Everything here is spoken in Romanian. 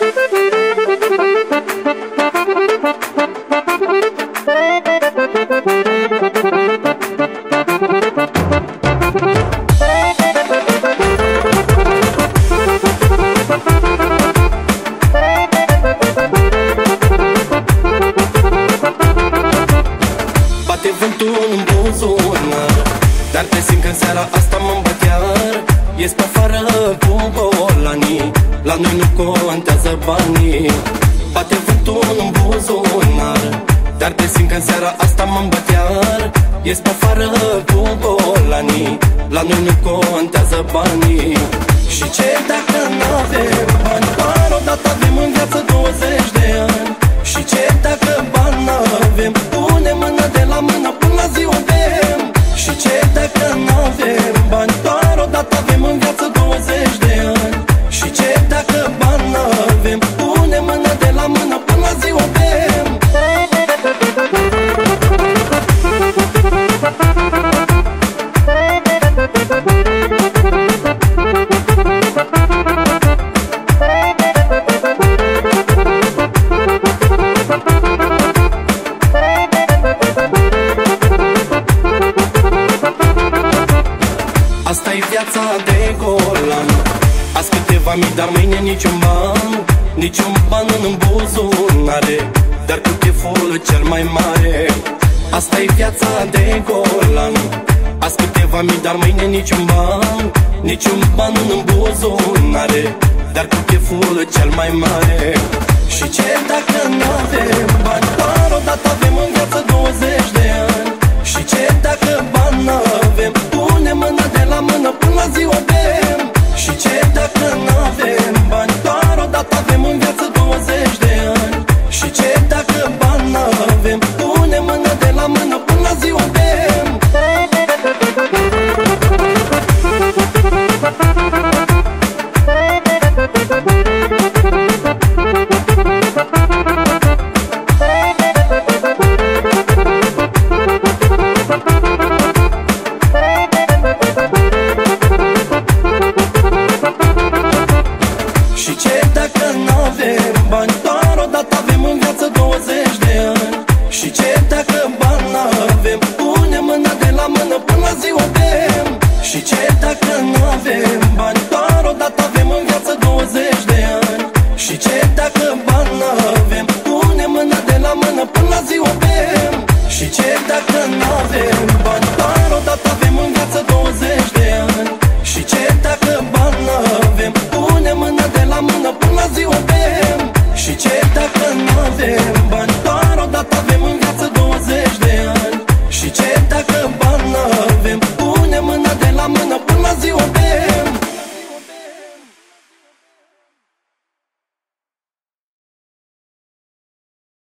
Bate vântul în buzunar Dar te simt că în seara asta mă îmbăt iar Ies pe afară cu bolanii La noi nu contează banii. Bate vântul în buzunar Dar te simt că în seara asta mă îmbăt iar. Ies pe afară cu bolanii La noi nu contează banii viața de golan Azi câteva mii, dar mâine niciun ban Niciun ban în buzunare Dar cu cheful cel mai mare. Asta e viața de golan Azi câteva mii, dar mâine niciun ban Niciun ban în buzunare Dar cu cheful cel mai mare. Și ce dacă nu avem bani? Doar odată avem în viață 20 de ani Și ce dacă nu avem bani? Doar odată avem în viață 20 de ani. Și ce dacă bani avem? Pune mâna de la mână până la ziua avem Și ce dacă nu avem bani? Doar odată avem în viață 20 de ani. Și ce dacă bani avem? Pune mâna de la mână până la ziua avem